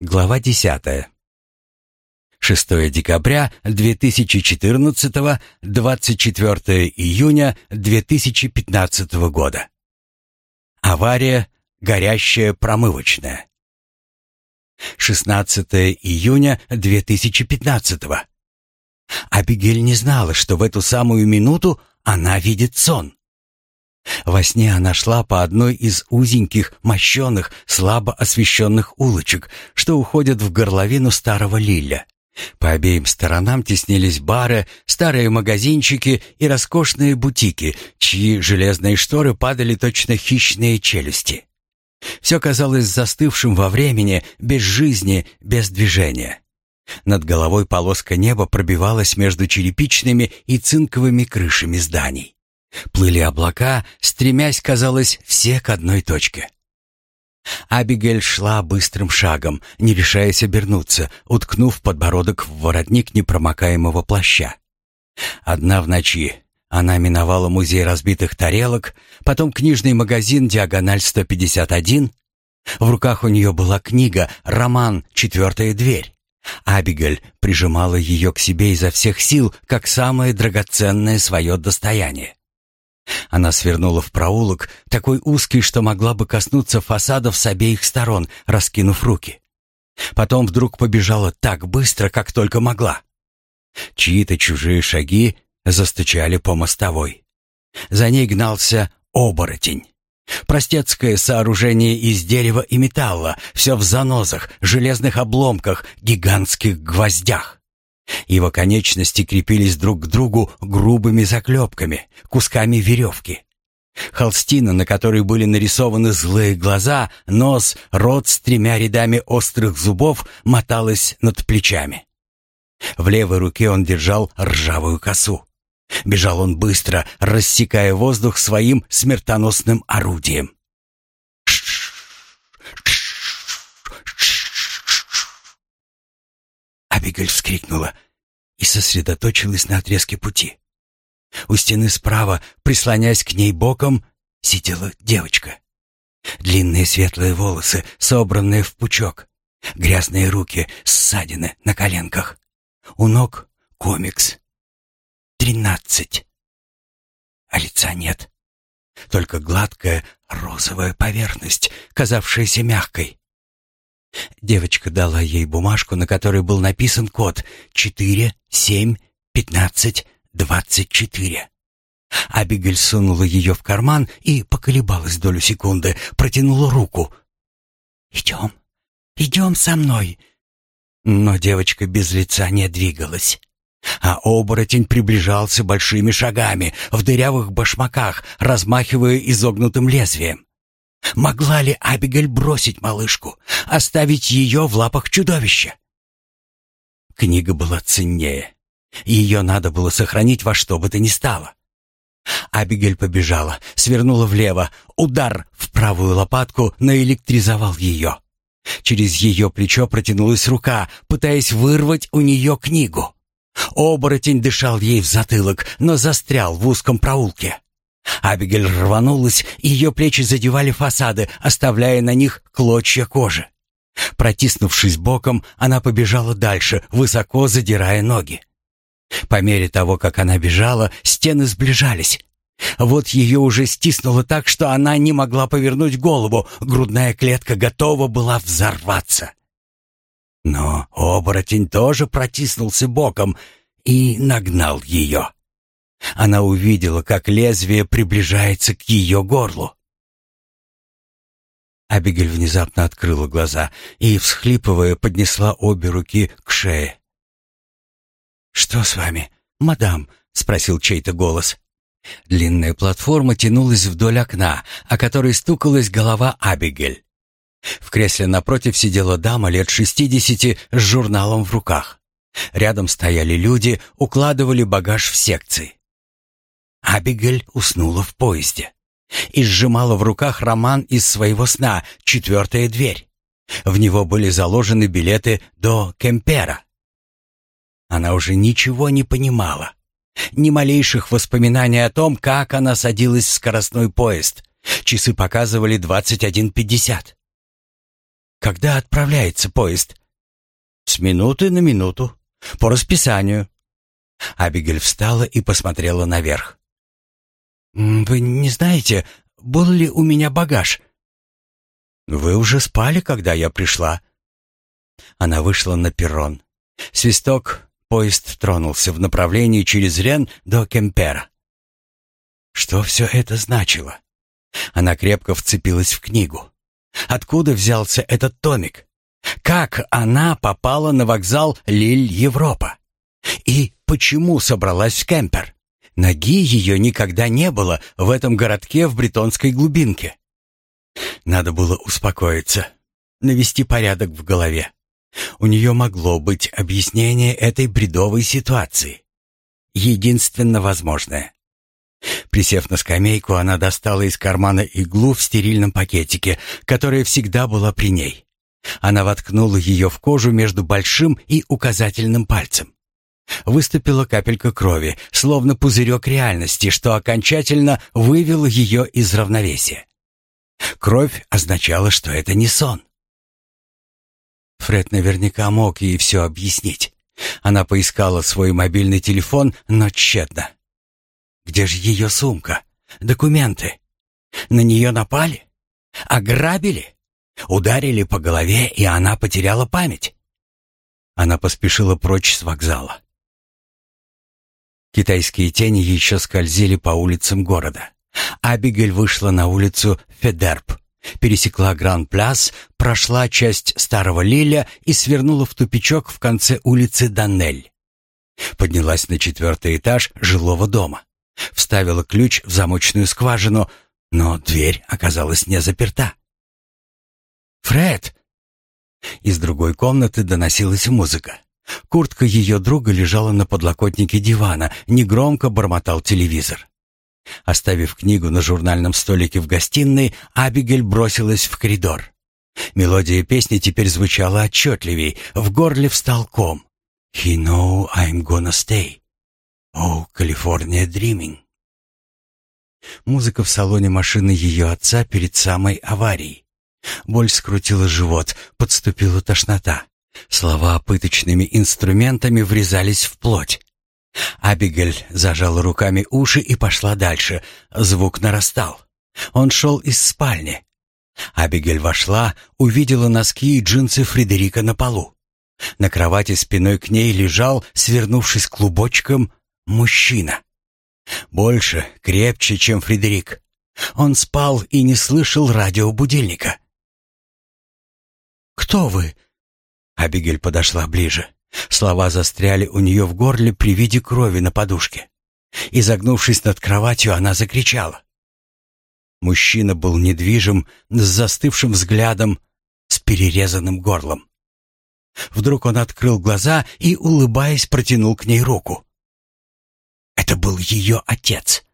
Глава 10. 6 декабря 2014, 24 июня 2015 года. Авария, горящая промывочная. 16 июня 2015. Абигель не знала, что в эту самую минуту она видит сон. Во сне она шла по одной из узеньких, мощенных, слабо освещенных улочек, что уходят в горловину старого Лиля. По обеим сторонам теснились бары, старые магазинчики и роскошные бутики, чьи железные шторы падали точно хищные челюсти. Все казалось застывшим во времени, без жизни, без движения. Над головой полоска неба пробивалась между черепичными и цинковыми крышами зданий. Плыли облака, стремясь, казалось, все к одной точке. Абигель шла быстрым шагом, не решаясь обернуться, уткнув подбородок в воротник непромокаемого плаща. Одна в ночи она миновала музей разбитых тарелок, потом книжный магазин «Диагональ 151». В руках у нее была книга, роман «Четвертая дверь». Абигель прижимала ее к себе изо всех сил, как самое драгоценное свое достояние. Она свернула в проулок, такой узкий, что могла бы коснуться фасадов с обеих сторон, раскинув руки. Потом вдруг побежала так быстро, как только могла. Чьи-то чужие шаги застучали по мостовой. За ней гнался оборотень. Простецкое сооружение из дерева и металла, все в занозах, железных обломках, гигантских гвоздях. Его конечности крепились друг к другу грубыми заклепками, кусками веревки. Холстина, на которой были нарисованы злые глаза, нос, рот с тремя рядами острых зубов, моталась над плечами. В левой руке он держал ржавую косу. Бежал он быстро, рассекая воздух своим смертоносным орудием. Абигель вскрикнула и сосредоточилась на отрезке пути. У стены справа, прислонясь к ней боком, сидела девочка. Длинные светлые волосы, собранные в пучок, грязные руки, ссадины на коленках. У ног комикс. Тринадцать. А лица нет. Только гладкая розовая поверхность, казавшаяся мягкой. Девочка дала ей бумажку, на которой был написан код четыре семь пятнадцать двадцать четыре. Абигель сунула ее в карман и поколебалась долю секунды, протянула руку. «Идем, идем со мной». Но девочка без лица не двигалась. А оборотень приближался большими шагами, в дырявых башмаках, размахивая изогнутым лезвием. Могла ли Абигель бросить малышку, оставить ее в лапах чудовища? Книга была ценнее. Ее надо было сохранить во что бы то ни стало. Абигель побежала, свернула влево. Удар в правую лопатку наэлектризовал ее. Через ее плечо протянулась рука, пытаясь вырвать у нее книгу. Оборотень дышал ей в затылок, но застрял в узком проулке. Абигель рванулась, и ее плечи задевали фасады, оставляя на них клочья кожи. Протиснувшись боком, она побежала дальше, высоко задирая ноги. По мере того, как она бежала, стены сближались. Вот ее уже стиснуло так, что она не могла повернуть голову, грудная клетка готова была взорваться. Но оборотень тоже протиснулся боком и нагнал ее. Она увидела, как лезвие приближается к ее горлу. Абигель внезапно открыла глаза и, всхлипывая, поднесла обе руки к шее. «Что с вами, мадам?» — спросил чей-то голос. Длинная платформа тянулась вдоль окна, о которой стукалась голова Абигель. В кресле напротив сидела дама лет шестидесяти с журналом в руках. Рядом стояли люди, укладывали багаж в секции. Абигель уснула в поезде и сжимала в руках роман из своего сна «Четвертая дверь». В него были заложены билеты до Кемпера. Она уже ничего не понимала. Ни малейших воспоминаний о том, как она садилась в скоростной поезд. Часы показывали 21.50. Когда отправляется поезд?» «С минуты на минуту. По расписанию». Абигель встала и посмотрела наверх. «Вы не знаете, был ли у меня багаж?» «Вы уже спали, когда я пришла». Она вышла на перрон. Свисток, поезд тронулся в направлении через Рен до Кемпера. Что все это значило? Она крепко вцепилась в книгу. Откуда взялся этот томик? Как она попала на вокзал Лиль-Европа? И почему собралась в Кемпер? Ноги ее никогда не было в этом городке в бретонской глубинке. Надо было успокоиться, навести порядок в голове. У нее могло быть объяснение этой бредовой ситуации. Единственно возможное. Присев на скамейку, она достала из кармана иглу в стерильном пакетике, которая всегда была при ней. Она воткнула ее в кожу между большим и указательным пальцем. Выступила капелька крови, словно пузырек реальности, что окончательно вывело ее из равновесия. Кровь означала, что это не сон. Фред наверняка мог ей все объяснить. Она поискала свой мобильный телефон, но тщетно. Где же ее сумка? Документы? На нее напали? Ограбили? Ударили по голове, и она потеряла память? Она поспешила прочь с вокзала. Китайские тени еще скользили по улицам города. Абигель вышла на улицу Федерп, пересекла Гран-Пляс, прошла часть Старого Лиля и свернула в тупичок в конце улицы Даннель. Поднялась на четвертый этаж жилого дома. Вставила ключ в замочную скважину, но дверь оказалась не заперта. «Фред!» Из другой комнаты доносилась музыка. Куртка ее друга лежала на подлокотнике дивана, негромко бормотал телевизор. Оставив книгу на журнальном столике в гостиной, Абигель бросилась в коридор. Мелодия песни теперь звучала отчетливей, в горле встал ком. «He know I'm gonna stay». «Oh, California Dreaming». Музыка в салоне машины ее отца перед самой аварией. Боль скрутила живот, подступила тошнота. Слова пыточными инструментами врезались в плоть. Абигель зажала руками уши и пошла дальше. Звук нарастал. Он шел из спальни. Абигель вошла, увидела носки и джинсы Фредерика на полу. На кровати спиной к ней лежал, свернувшись клубочком, мужчина. Больше, крепче, чем Фредерик. Он спал и не слышал радиобудильника. «Кто вы?» Абигель подошла ближе. Слова застряли у нее в горле при виде крови на подушке. Изогнувшись над кроватью, она закричала. Мужчина был недвижим, с застывшим взглядом, с перерезанным горлом. Вдруг он открыл глаза и, улыбаясь, протянул к ней руку. Это был ее отец.